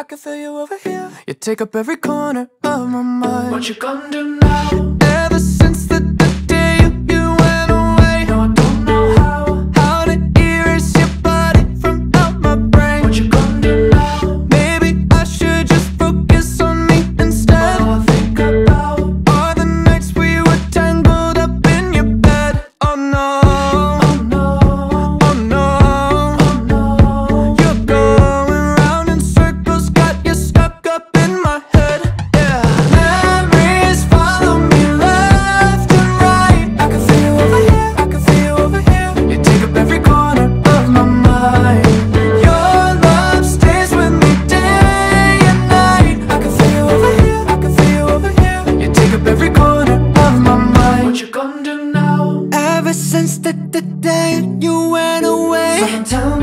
I can feel you over here You take up every corner of my mind What you gonna do now? you went away. Sometimes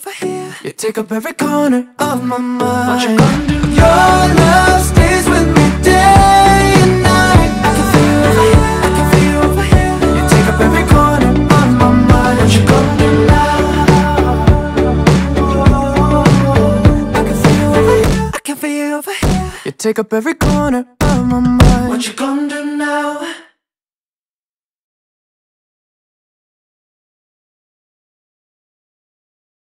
over here You take up every corner of my mind What you gonna do? Your love stays with me day and night. I can feel over here, I can feel over here. You take up every corner of my mind. What you gonna do now? I can feel over here, I can feel over here. You take up every corner of my mind. What you gonna do now?